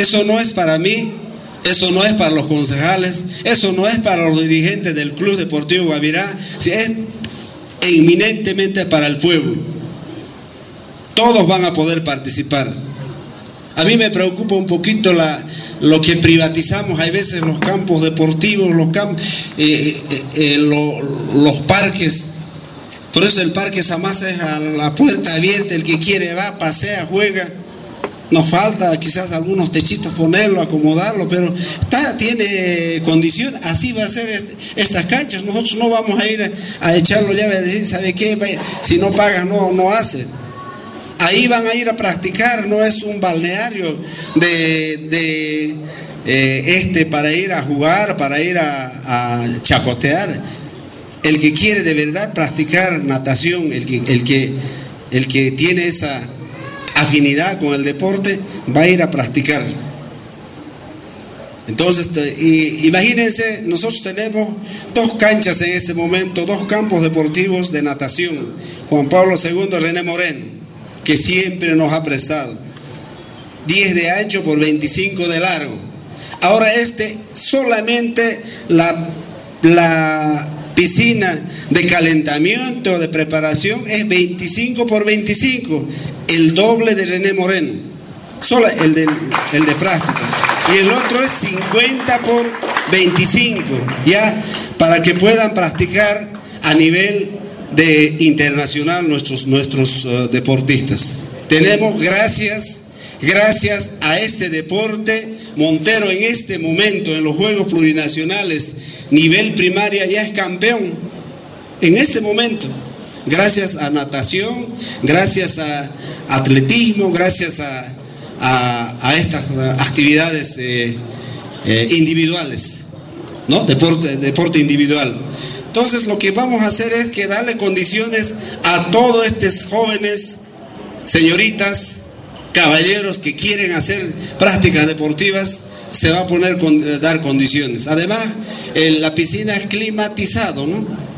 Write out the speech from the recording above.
Eso no es para mí, eso no es para los concejales, eso no es para los dirigentes del Club Deportivo Guavirá, es eminentemente para el pueblo. Todos van a poder participar. A mí me preocupa un poquito la, lo que privatizamos, hay veces los campos deportivos, los, eh, eh, eh, los parques. Por eso el parque Samasa es a la puerta abierta, el que quiere va, pasea, juega. Nos falta quizás algunos techitos ponerlo, acomodarlo, pero está, tiene condición, así va a ser este, estas canchas. Nosotros no vamos a ir a, echarlo llave a decir, ¿sabe qué? Si no paga, no, no hace. Ahí van a ir a practicar, no es un balneario de, eh, este para ir a jugar, para ir a, chacotear. El que quiere de verdad practicar natación, el que, el que, el que tiene esa afinidad con el deporte, va a ir a practicar. Entonces, imagínense, nosotros tenemos dos canchas en este momento, dos campos deportivos de natación. Juan Pablo II, René Moreno, que siempre nos ha prestado. 10 de ancho por 25 de largo. Ahora este solamente la, la piscina de calentamiento, de preparación, es 25 por 25, el doble de René Moreno, solo el de, el de práctica. Y el otro es 50 por 25, ya para que puedan practicar a nivel de internacional nuestros, nuestros uh, deportistas. Tenemos gracias, gracias a este deporte, Montero en este momento en los Juegos Plurinacionales, nivel primaria ya es campeón, en este momento, gracias a natación, gracias a atletismo, gracias a, a, estas actividades eh, eh, individuales, ¿no? Deporte, deporte individual. Entonces lo que vamos a hacer es que darle condiciones a todos estos jóvenes, señoritas, caballeros que quieren hacer prácticas deportivas, se va a poner con, dar condiciones. Además, la piscina es climatizado, ¿no?